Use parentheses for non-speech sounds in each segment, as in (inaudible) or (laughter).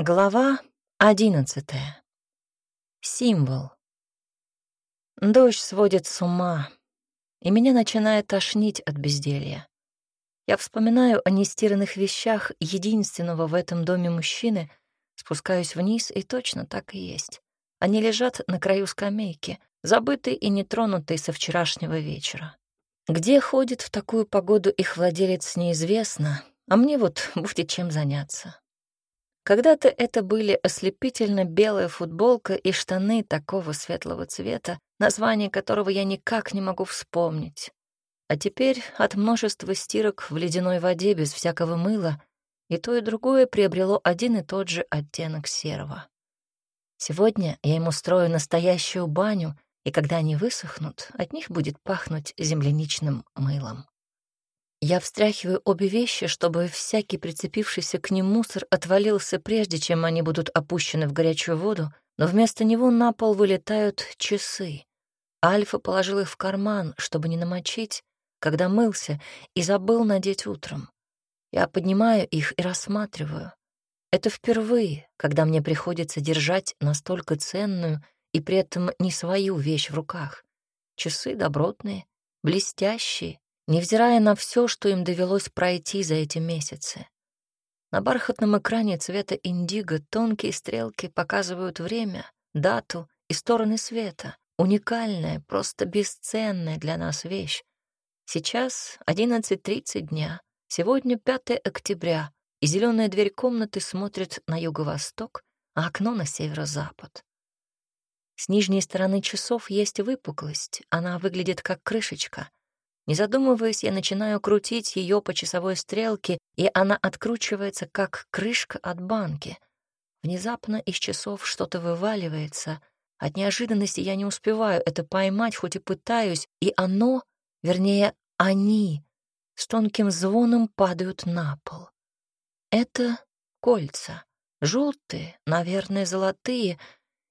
Глава одиннадцатая. Символ. Дождь сводит с ума, и меня начинает тошнить от безделья. Я вспоминаю о нестиранных вещах единственного в этом доме мужчины, спускаюсь вниз, и точно так и есть. Они лежат на краю скамейки, забытые и нетронутые со вчерашнего вечера. Где ходит в такую погоду их владелец, неизвестно, а мне вот (laughs) будет чем заняться. Когда-то это были ослепительно белая футболка и штаны такого светлого цвета, название которого я никак не могу вспомнить. А теперь от множества стирок в ледяной воде без всякого мыла и то, и другое приобрело один и тот же оттенок серого. Сегодня я им устрою настоящую баню, и когда они высохнут, от них будет пахнуть земляничным мылом. Я встряхиваю обе вещи, чтобы всякий прицепившийся к ним мусор отвалился, прежде чем они будут опущены в горячую воду, но вместо него на пол вылетают часы. Альфа положил их в карман, чтобы не намочить, когда мылся, и забыл надеть утром. Я поднимаю их и рассматриваю. Это впервые, когда мне приходится держать настолько ценную и при этом не свою вещь в руках. Часы добротные, блестящие, невзирая на все, что им довелось пройти за эти месяцы. На бархатном экране цвета индиго тонкие стрелки показывают время, дату и стороны света. Уникальная, просто бесценная для нас вещь. Сейчас 11.30 дня, сегодня 5 октября, и зеленая дверь комнаты смотрит на юго-восток, а окно на северо-запад. С нижней стороны часов есть выпуклость, она выглядит как крышечка — не задумываясь, я начинаю крутить ее по часовой стрелке, и она откручивается, как крышка от банки. Внезапно из часов что-то вываливается. От неожиданности я не успеваю это поймать, хоть и пытаюсь, и оно, вернее, они, с тонким звоном падают на пол. Это кольца, желтые, наверное, золотые,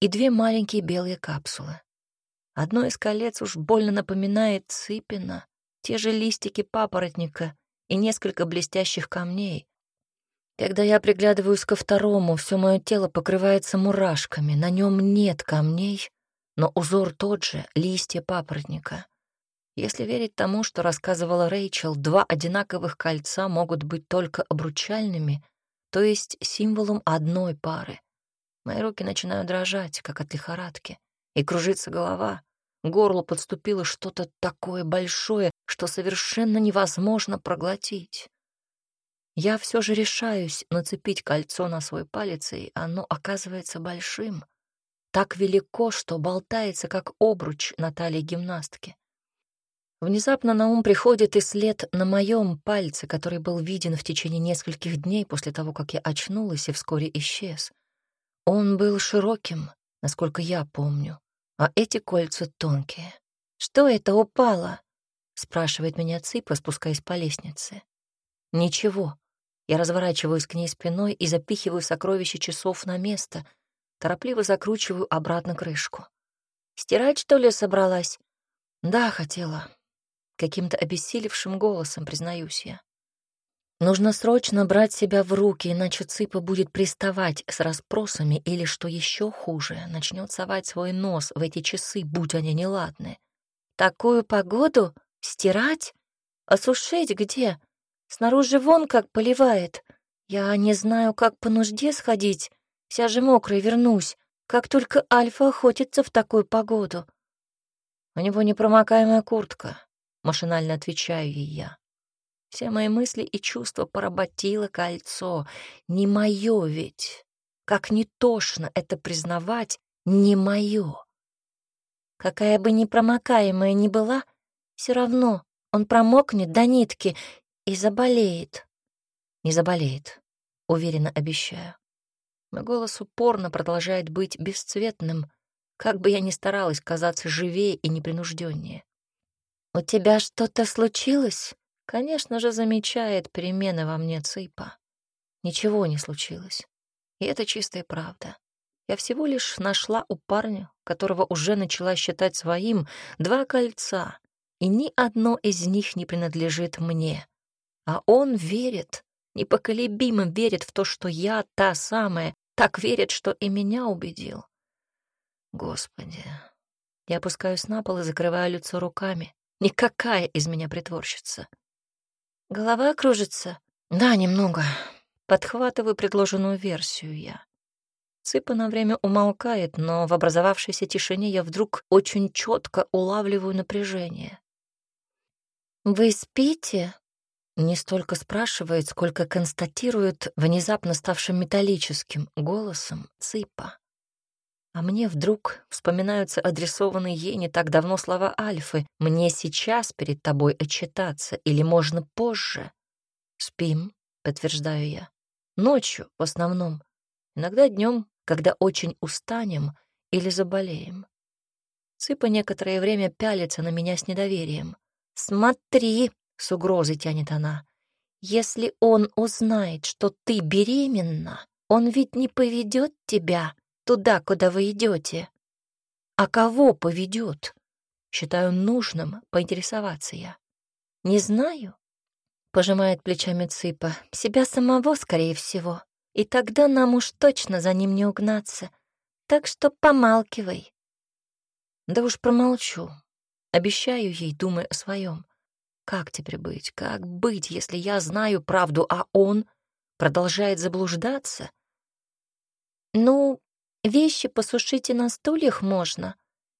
и две маленькие белые капсулы. Одно из колец уж больно напоминает Цыпина, те же листики папоротника и несколько блестящих камней. Когда я приглядываюсь ко второму, все мое тело покрывается мурашками. На нем нет камней, но узор тот же — листья папоротника. Если верить тому, что рассказывала Рэйчел, два одинаковых кольца могут быть только обручальными, то есть символом одной пары. Мои руки начинают дрожать, как от лихорадки, и кружится голова. Горло подступило что-то такое большое, что совершенно невозможно проглотить. Я все же решаюсь нацепить кольцо на свой палец, и оно оказывается большим. Так велико, что болтается, как обруч на талии гимнастки. Внезапно на ум приходит и след на моем пальце, который был виден в течение нескольких дней после того, как я очнулась и вскоре исчез. Он был широким, насколько я помню, а эти кольца тонкие. «Что это упало?» — спрашивает меня Цыпа, спускаясь по лестнице. «Ничего». Я разворачиваюсь к ней спиной и запихиваю сокровища часов на место, торопливо закручиваю обратно крышку. «Стирать, что ли, собралась?» «Да, хотела». Каким-то обессилевшим голосом признаюсь я. Нужно срочно брать себя в руки, иначе Цыпа будет приставать с расспросами или, что еще хуже, начнет совать свой нос в эти часы, будь они неладны. Такую погоду? Стирать? Осушить где? Снаружи вон как поливает. Я не знаю, как по нужде сходить. Вся же мокрая вернусь. Как только Альфа охотится в такую погоду. У него непромокаемая куртка, машинально отвечаю ей я. Все мои мысли и чувства поработило кольцо. Не мое ведь. Как не тошно это признавать, не мое. Какая бы непромокаемая ни была, все равно он промокнет до нитки и заболеет. Не заболеет, уверенно обещаю. Мой голос упорно продолжает быть бесцветным, как бы я ни старалась казаться живее и непринужденнее. «У тебя что-то случилось?» Конечно же, замечает перемены во мне Цыпа. Ничего не случилось. И это чистая правда. Я всего лишь нашла у парня, которого уже начала считать своим, два кольца, и ни одно из них не принадлежит мне. А он верит, непоколебимо верит в то, что я та самая, Так верит, что и меня убедил. Господи. Я опускаюсь на пол и закрываю лицо руками. Никакая из меня притворщица. Голова кружится? Да, немного. Подхватываю предложенную версию я. Цыпа на время умолкает, но в образовавшейся тишине я вдруг очень четко улавливаю напряжение. «Вы спите?» Не столько спрашивает, сколько констатирует внезапно ставшим металлическим голосом Цыпа. А мне вдруг вспоминаются адресованные ей не так давно слова Альфы «Мне сейчас перед тобой отчитаться или можно позже?» «Спим», — подтверждаю я. «Ночью в основном. Иногда днем, когда очень устанем или заболеем». Цыпа некоторое время пялится на меня с недоверием. «Смотри», — с угрозой тянет она, «если он узнает, что ты беременна, он ведь не поведет тебя туда, куда вы идете. А кого поведет? Считаю нужным поинтересоваться я. Не знаю, пожимает плечами Цыпа. Себя самого, скорее всего. И тогда нам уж точно за ним не угнаться. Так что помалкивай. Да уж промолчу. Обещаю ей, думая о своем. Как теперь быть? Как быть, если я знаю правду, а он продолжает заблуждаться? Ну, Вещи посушить и на стульях можно,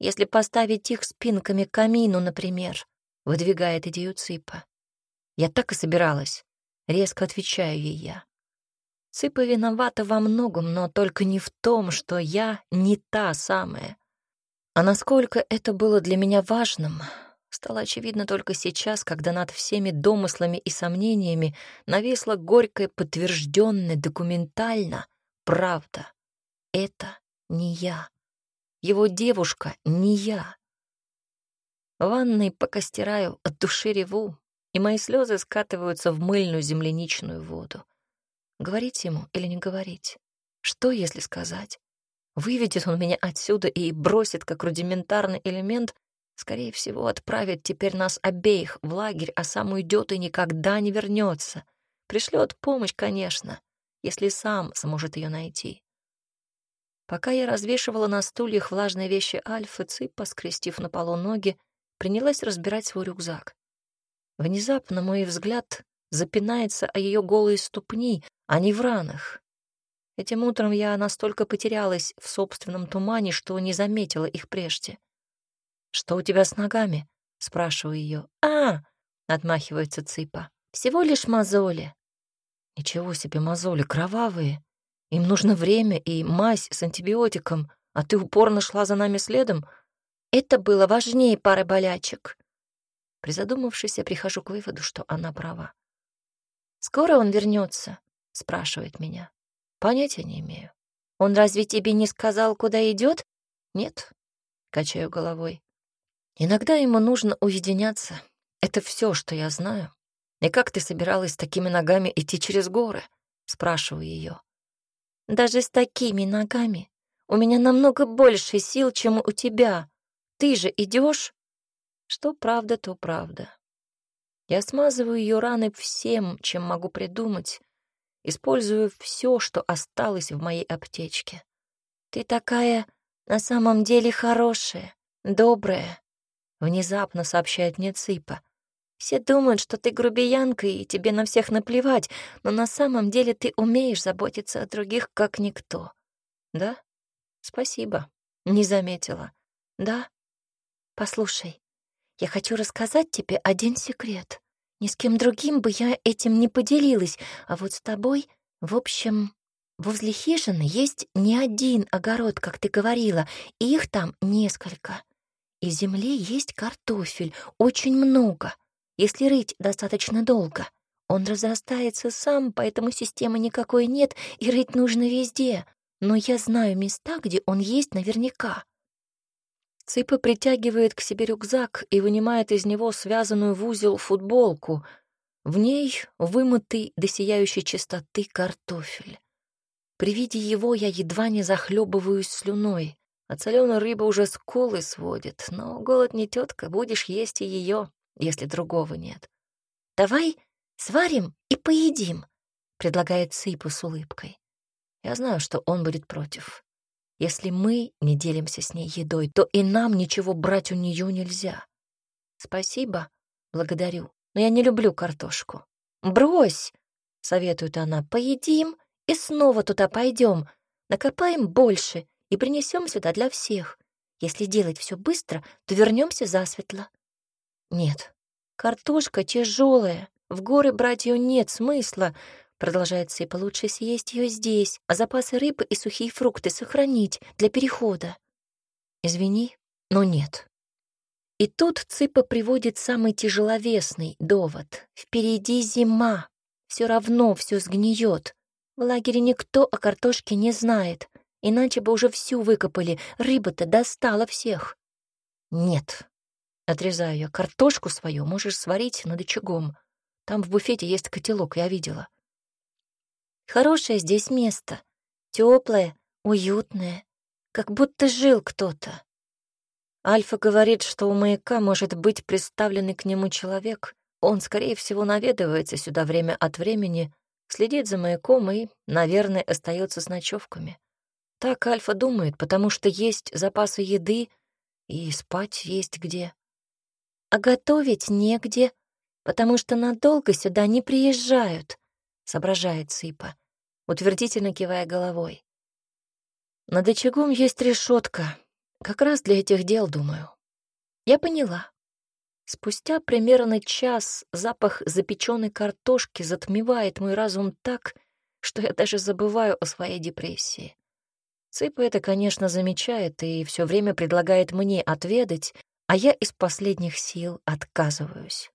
если поставить их спинками к камину, например, — выдвигает идею Цыпа. Я так и собиралась. Резко отвечаю ей я. Цыпа виновата во многом, но только не в том, что я не та самая. А насколько это было для меня важным, стало очевидно только сейчас, когда над всеми домыслами и сомнениями нависла горькая подтвержденная документально правда. Это не я. Его девушка не я. В ванной пока стираю, от души реву, и мои слезы скатываются в мыльную земляничную воду. Говорить ему или не говорить? Что, если сказать? Выведет он меня отсюда и бросит как рудиментарный элемент, скорее всего, отправит теперь нас обеих в лагерь, а сам уйдет и никогда не вернется. Пришлет помощь, конечно, если сам сможет ее найти. Пока я развешивала на стульях влажные вещи Альфы, Ципа, скрестив на полу ноги, принялась разбирать свой рюкзак. Внезапно мой взгляд запинается о ее голые ступни, а не в ранах. Этим утром я настолько потерялась в собственном тумане, что не заметила их прежде. «Что у тебя с ногами?» — спрашиваю ее. «А!» — отмахивается Ципа. «Всего лишь мозоли». «Ничего себе мозоли, кровавые!» Им нужно время и мазь с антибиотиком, а ты упорно шла за нами следом. Это было важнее пары болячек. Призадумавшись, я прихожу к выводу, что она права. «Скоро он вернется? спрашивает меня. Понятия не имею. Он разве тебе не сказал, куда идет? Нет, качаю головой. Иногда ему нужно уединяться. Это все, что я знаю. И как ты собиралась с такими ногами идти через горы? Спрашиваю ее. Даже с такими ногами у меня намного больше сил, чем у тебя. Ты же идешь? Что правда, то правда. Я смазываю ее раны всем, чем могу придумать, использую все, что осталось в моей аптечке. Ты такая на самом деле хорошая, добрая, внезапно сообщает мне Цыпа. Все думают, что ты грубиянка и тебе на всех наплевать, но на самом деле ты умеешь заботиться о других, как никто. Да? Спасибо. Не заметила. Да? Послушай, я хочу рассказать тебе один секрет. Ни с кем другим бы я этим не поделилась, а вот с тобой, в общем, возле хижины есть не один огород, как ты говорила, и их там несколько. И в земле есть картофель, очень много если рыть достаточно долго. Он разрастается сам, поэтому системы никакой нет, и рыть нужно везде. Но я знаю места, где он есть наверняка. Цыпа притягивает к себе рюкзак и вынимает из него связанную в узел футболку. В ней вымытый до сияющей чистоты картофель. При виде его я едва не захлебываюсь слюной. А соленая рыба уже скулы сводит, но голод не тетка, будешь есть и ее если другого нет. «Давай сварим и поедим», — предлагает Цыпа с улыбкой. Я знаю, что он будет против. Если мы не делимся с ней едой, то и нам ничего брать у нее нельзя. Спасибо, благодарю, но я не люблю картошку. Брось, советует она, поедим и снова туда пойдем, накопаем больше и принесем сюда для всех. Если делать все быстро, то вернемся засветло. Нет, картошка тяжелая, в горы брать ее нет смысла, продолжает Сыпа, лучше съесть ее здесь, а запасы рыбы и сухие фрукты сохранить для перехода. Извини, но нет. И тут Цыпа приводит самый тяжеловесный довод. Впереди зима, все равно все сгниет. В лагере никто о картошке не знает, иначе бы уже всю выкопали, рыба-то достала всех. Нет, отрезаю я, картошку свою можешь сварить над очагом. Там в буфете есть котелок, я видела. Хорошее здесь место. Теплое, уютное. Как будто жил кто-то. Альфа говорит, что у маяка может быть представленный к нему человек. Он, скорее всего, наведывается сюда время от времени, следит за маяком и, наверное, остается с ночевками. Так Альфа думает, потому что есть запасы еды и спать есть где. А готовить негде, потому что надолго сюда не приезжают, — соображает Сыпа, утвердительно кивая головой. Над очагом есть решетка, как раз для этих дел, думаю. Я поняла. Спустя примерно час запах запеченной картошки затмевает мой разум так, что я даже забываю о своей депрессии. Цыпа это, конечно, замечает и все время предлагает мне отведать, а я из последних сил отказываюсь.